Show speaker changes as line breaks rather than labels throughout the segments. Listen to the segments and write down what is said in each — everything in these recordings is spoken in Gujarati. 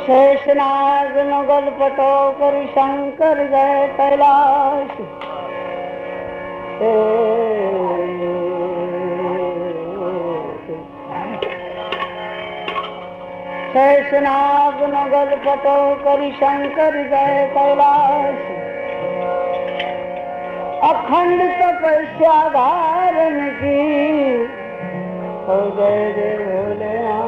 શેષનાગ નો ગલપટો કરી શંકર જય કૈલાસ શેષનાગ નો ગલપટો કરી શંકર જય કૈલાસ અખંડ તપસ્યા ધારણ કી જય જય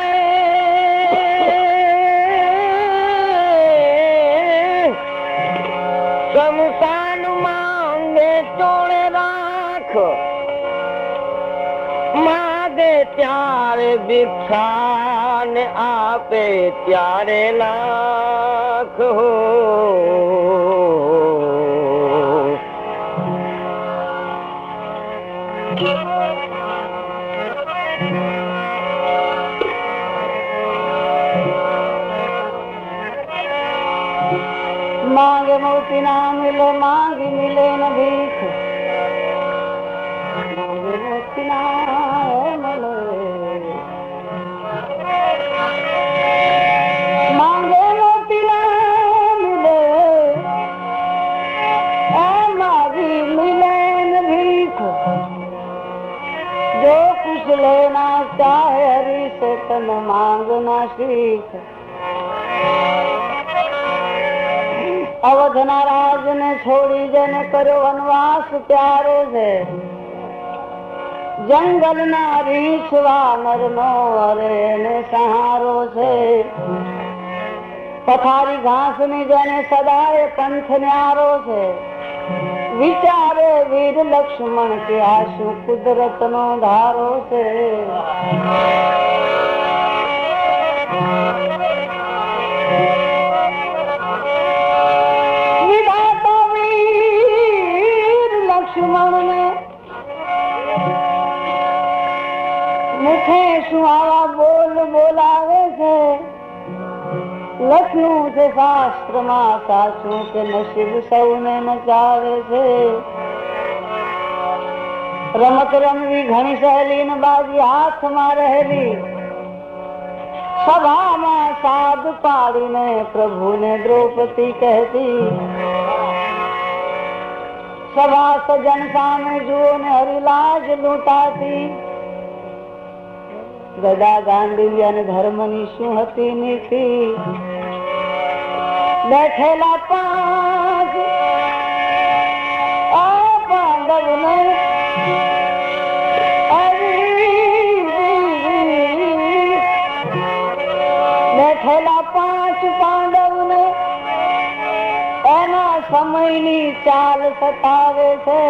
સ્થાન આપે ત્યારે લાખ હો માંગ મોતી ના મિલે માં અવધના રાજને છોડી જેને કર્યો વનવાસ પ્યારો છે જંગલના રીછ વાનર નો અરે સહારો છે. પથારી ઘાસની જેને સદાય પંથ ન્યારો છે. વિચારે વીર લક્ષ્મણ કે આ શું કુદરત નો ધારો છે. લક્ષ્મણ ને મુખે આવા બોલ બોલાવે છે. લખ્યું છે શાસ્ત્રમાં સાચું કે નસીબ સૌને નચાવે છે. રમત રમવી ઘણી સહેલી ને બાજી હાથમાં રહેલી. સભામાં સાદ પાડીને પ્રભુને દ્રૌપદી કહેતી. સભા સજન સામે જુઓ ને હરિલાજ લૂંટાતી. ગદા ગાંધી અને ધર્મની શું હતી નીતિ. બેઠેલા પાંચ. આ પાંડવને બેઠેલા પાંચ પાંડવને એના સમયની ચાલ સતાવે છે.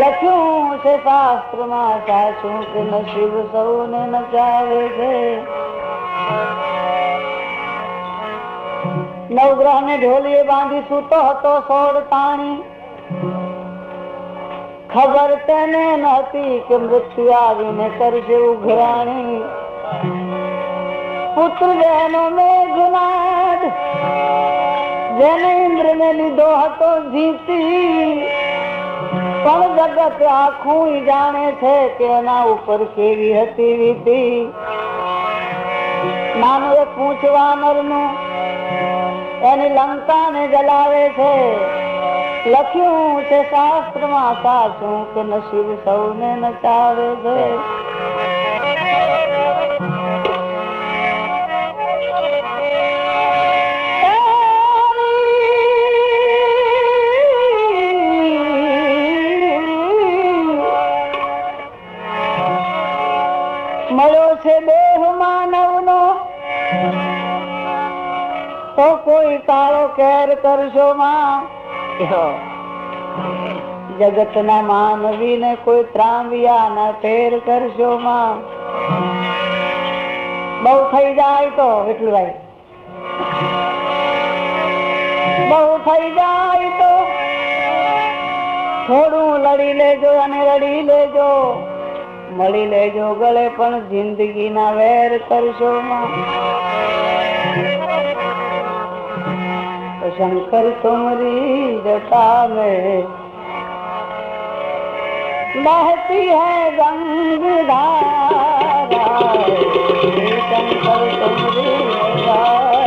લખ્યું છે શાસ્ત્રમાં, સાચું કે નસીબ સૌને નચાવે છે. નવગ્રહ ને ઢોલીએ બાંધી સૂતો હતો સોળ પાણી ખબર તેને નહોતી કે મૃત્યુ આવીને કરશે ઉઘરાણી. પુત્ર બહેનો મેઘનાદ જેને ઇન્દ્ર ને લીધો હતો જીતી. પણ જગત આખું જાણે છે કે એના ઉપર કેવી હતી વીતી. નાનું એક પૂછવાનરનું એની લંકા ને જલાવે છે. લખ્યું છે શાસ્ત્રમાં સાચું કે નસીબ સૌને નચાવે છે. કોઈ કાળો કેર કરશો માં? જગત ના માનવી ને કોઈ ત્રાંબિયા ના ફેર કરશો માં? બહુ થઈ જાય તો વિઠુભાઈ બહુ થઈ જાય તો. થોડું લડી લેજો અને રડી લેજો. મળી લેજો ગળે પણ જિંદગી ના વેર કરશો માં? शंकर तुमरी जटा में बहती है गंग धारा। शंकर तुमरी जटा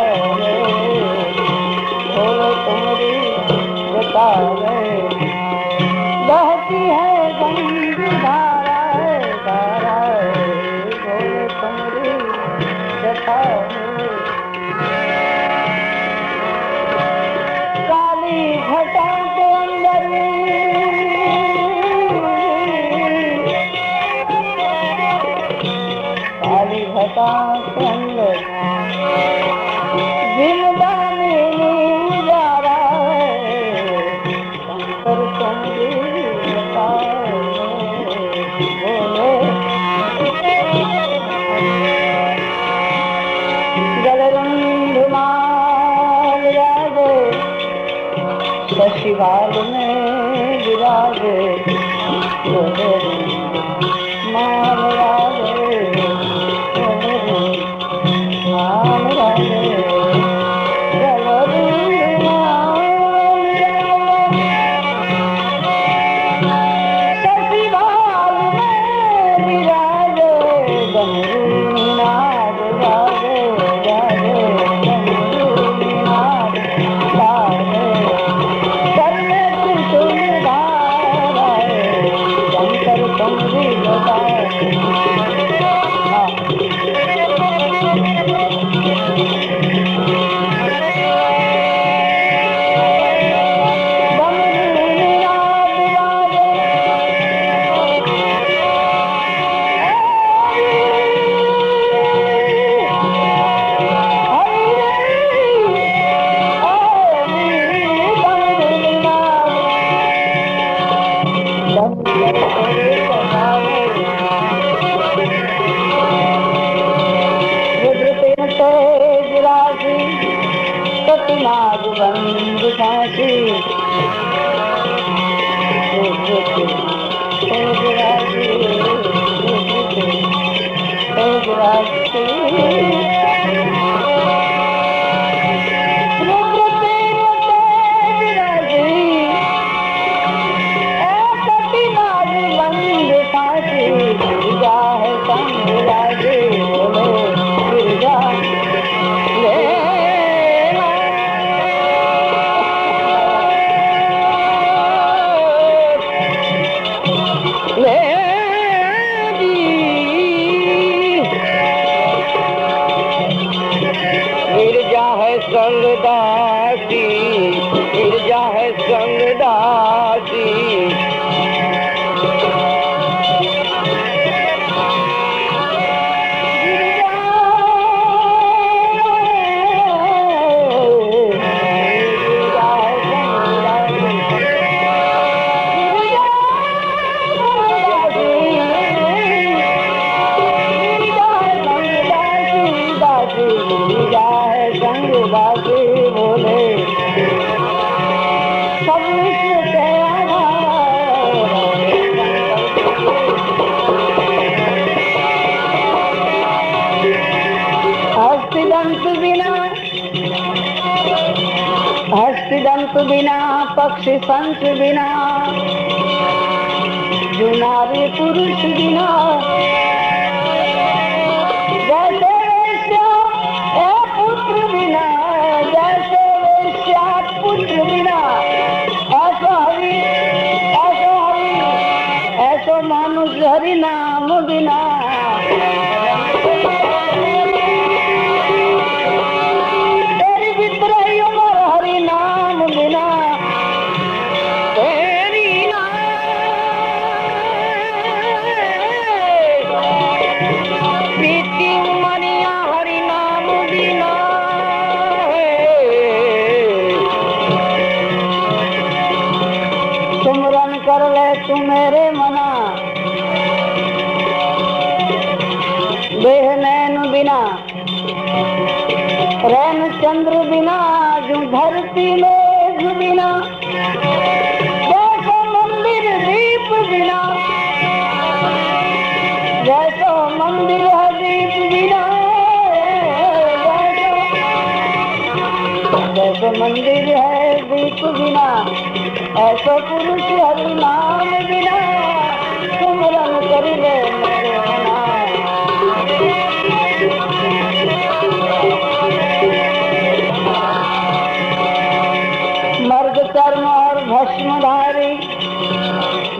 ٻڌائي. हस्तिदंत बिना, पक्षी संत बिना, जुनारी पुरुष बिना। जैसे वेश्या पुत्र बिना, जैसे वेश्या बिना। ऐसा ऐसा नाम बिना। પ્રેમચંદ્ર બિના હું ધરતી મેઘ બિના જૈસો મંદિર દીપ બિના જૈસો મંદિર દીપ બિના जैसे मंदिर है दीप बिना ऐसा पुरुष हरि नाम बिना सुमरन कर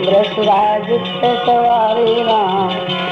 વ્રતરાજ સવારે રામ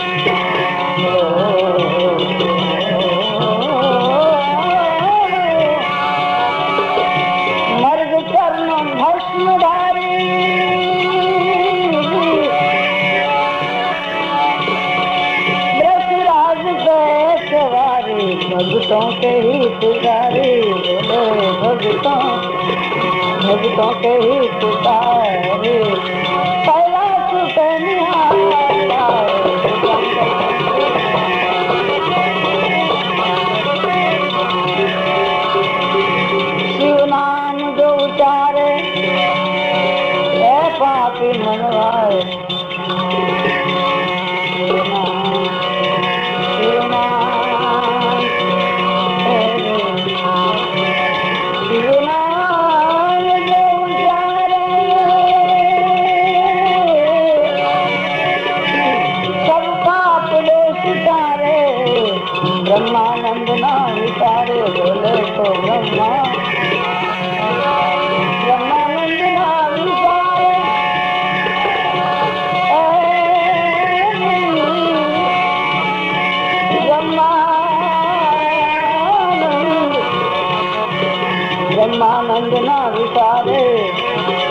Hare